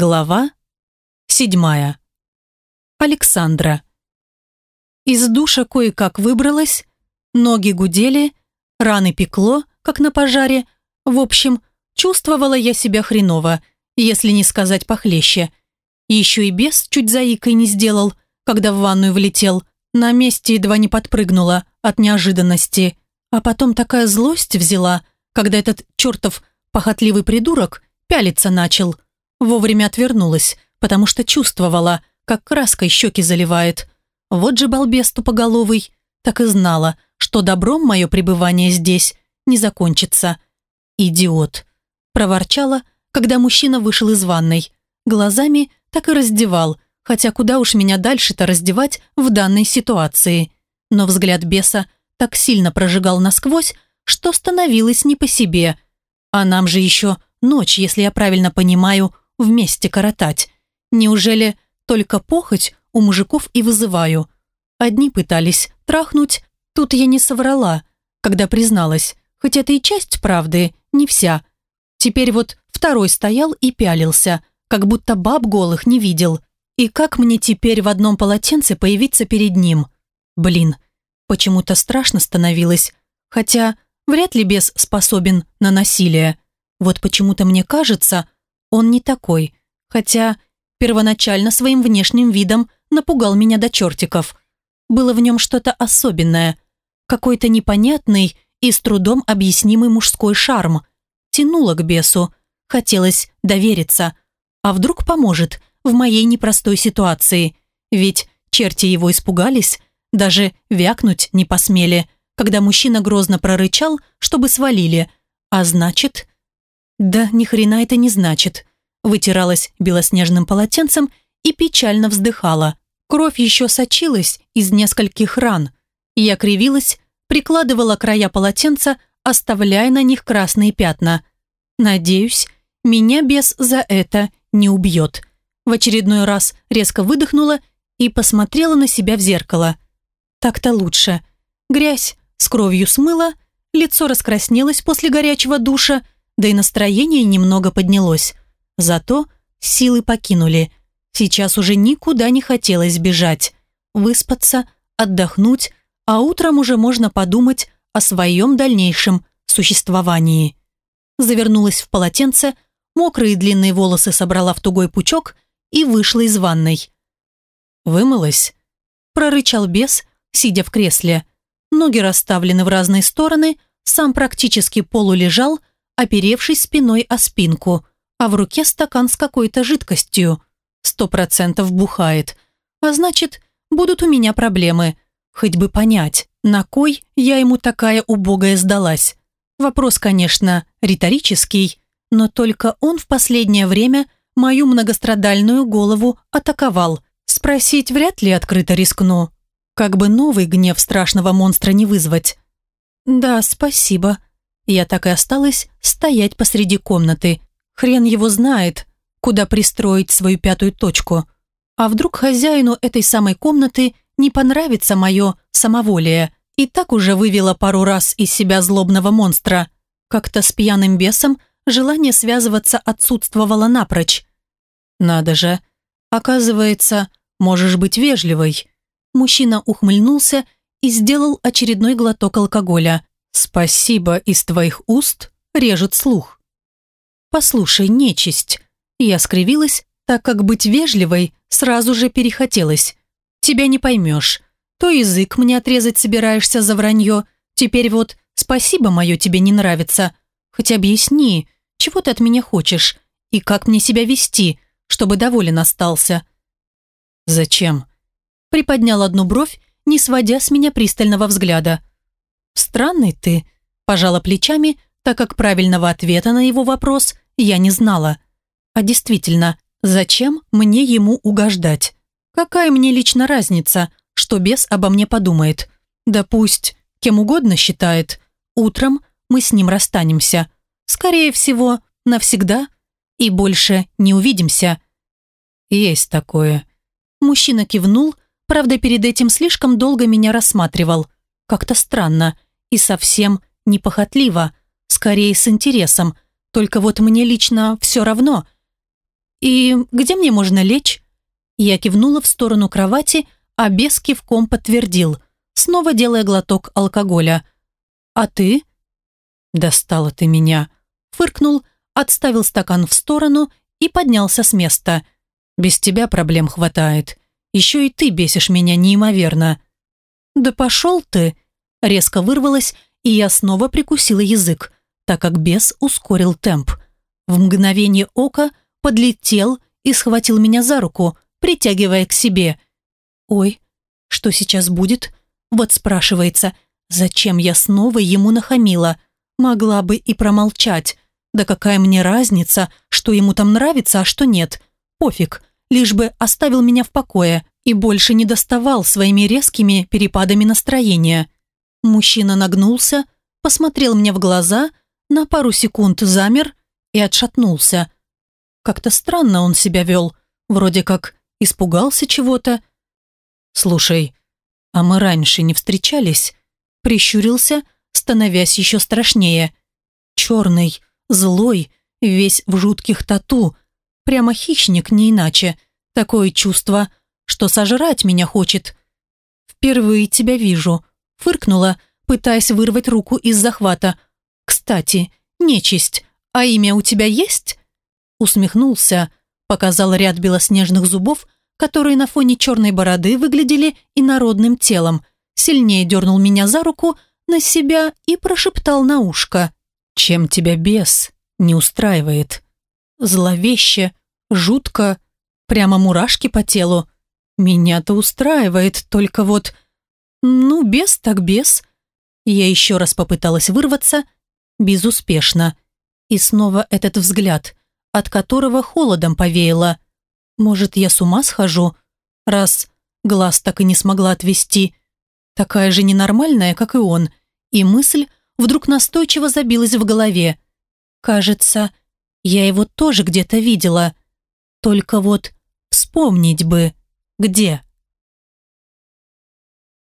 Глава седьмая. Александра. Из душа кое-как выбралась, ноги гудели, раны пекло, как на пожаре. В общем, чувствовала я себя хреново, если не сказать похлеще. Еще и бес чуть заикой не сделал, когда в ванную влетел. На месте едва не подпрыгнула от неожиданности. А потом такая злость взяла, когда этот чертов похотливый придурок пялиться начал – Вовремя отвернулась, потому что чувствовала, как краской щеки заливает. Вот же балбес тупоголовый, так и знала, что добром мое пребывание здесь не закончится. «Идиот!» – проворчала, когда мужчина вышел из ванной. Глазами так и раздевал, хотя куда уж меня дальше-то раздевать в данной ситуации. Но взгляд беса так сильно прожигал насквозь, что становилось не по себе. А нам же еще ночь, если я правильно понимаю, вместе коротать. Неужели только похоть у мужиков и вызываю? Одни пытались трахнуть, тут я не соврала, когда призналась, хоть это и часть правды, не вся. Теперь вот второй стоял и пялился, как будто баб голых не видел. И как мне теперь в одном полотенце появиться перед ним? Блин, почему-то страшно становилось, хотя вряд ли бес способен на насилие. Вот почему-то мне кажется, он не такой, хотя первоначально своим внешним видом напугал меня до чертиков. Было в нем что-то особенное, какой-то непонятный и с трудом объяснимый мужской шарм. Тянуло к бесу, хотелось довериться. А вдруг поможет в моей непростой ситуации? Ведь черти его испугались, даже вякнуть не посмели, когда мужчина грозно прорычал, чтобы свалили. А значит, да ни хрена это не значит. Вытиралась белоснежным полотенцем и печально вздыхала. Кровь еще сочилась из нескольких ран. Я кривилась, прикладывала края полотенца, оставляя на них красные пятна. Надеюсь, меня бес за это не убьет. В очередной раз резко выдохнула и посмотрела на себя в зеркало. Так-то лучше. Грязь с кровью смыла, лицо раскраснелось после горячего душа, да и настроение немного поднялось. Зато силы покинули. Сейчас уже никуда не хотелось бежать. Выспаться, отдохнуть, а утром уже можно подумать о своем дальнейшем существовании. Завернулась в полотенце, мокрые длинные волосы собрала в тугой пучок и вышла из ванной. «Вымылась?» – прорычал бес, сидя в кресле. Ноги расставлены в разные стороны, сам практически полулежал, оперевшись спиной о спинку, а в руке стакан с какой-то жидкостью. Сто процентов бухает. А значит, будут у меня проблемы. Хоть бы понять, на кой я ему такая убогая сдалась. Вопрос, конечно, риторический, но только он в последнее время мою многострадальную голову атаковал. Спросить вряд ли открыто рискну. Как бы новый гнев страшного монстра не вызвать. «Да, спасибо», я так и осталась стоять посреди комнаты. Хрен его знает, куда пристроить свою пятую точку. А вдруг хозяину этой самой комнаты не понравится мое самоволие? И так уже вывела пару раз из себя злобного монстра. Как-то с пьяным бесом желание связываться отсутствовало напрочь. Надо же. Оказывается, можешь быть вежливой. Мужчина ухмыльнулся и сделал очередной глоток алкоголя. «Спасибо из твоих уст режет слух». «Послушай, нечисть». Я скривилась, так как быть вежливой сразу же перехотелось. «Тебя не поймешь. То язык мне отрезать собираешься за вранье, теперь вот спасибо мое тебе не нравится. Хоть объясни, чего ты от меня хочешь и как мне себя вести, чтобы доволен остался». «Зачем?» Приподнял одну бровь, не сводя с меня пристального взгляда. «Странный ты», – пожала плечами, так как правильного ответа на его вопрос я не знала. А действительно, зачем мне ему угождать? Какая мне лично разница, что бес обо мне подумает? Да пусть кем угодно считает. Утром мы с ним расстанемся. Скорее всего, навсегда. И больше не увидимся. Есть такое. Мужчина кивнул, правда, перед этим слишком долго меня рассматривал. Как-то странно и совсем не похотливо, скорее с интересом. Только вот мне лично все равно. «И где мне можно лечь?» Я кивнула в сторону кровати, а бес кивком подтвердил, снова делая глоток алкоголя. «А ты?» «Достала ты меня», — фыркнул, отставил стакан в сторону и поднялся с места. «Без тебя проблем хватает. Еще и ты бесишь меня неимоверно». «Да пошел ты!» Резко вырвалась, и я снова прикусила язык, так как бес ускорил темп. В мгновение ока подлетел и схватил меня за руку, притягивая к себе. «Ой, что сейчас будет?» Вот спрашивается, зачем я снова ему нахамила? Могла бы и промолчать. Да какая мне разница, что ему там нравится, а что нет? Пофиг, лишь бы оставил меня в покое и больше не доставал своими резкими перепадами настроения. Мужчина нагнулся, посмотрел мне в глаза, на пару секунд замер и отшатнулся. Как-то странно он себя вел, вроде как испугался чего-то. «Слушай, а мы раньше не встречались?» Прищурился, становясь еще страшнее. Черный, злой, весь в жутких тату. Прямо хищник, не иначе. Такое чувство, что сожрать меня хочет. «Впервые тебя вижу», — фыркнула, пытаясь вырвать руку из захвата. «Кстати, нечисть, а имя у тебя есть?» Усмехнулся, показал ряд белоснежных зубов, которые на фоне черной бороды выглядели инородным телом, сильнее дернул меня за руку на себя и прошептал на ушко. «Чем тебя бес не устраивает?» Зловеще, жутко, прямо мурашки по телу. Меня-то устраивает, только вот... Ну, бес так бес. Я еще раз попыталась вырваться, безуспешно. И снова этот взгляд, от которого холодом повеяло. Может, я с ума схожу, раз глаз так и не смогла отвести. Такая же ненормальная, как и он. И мысль вдруг настойчиво забилась в голове. Кажется, я его тоже где-то видела. Только вот вспомнить бы, где.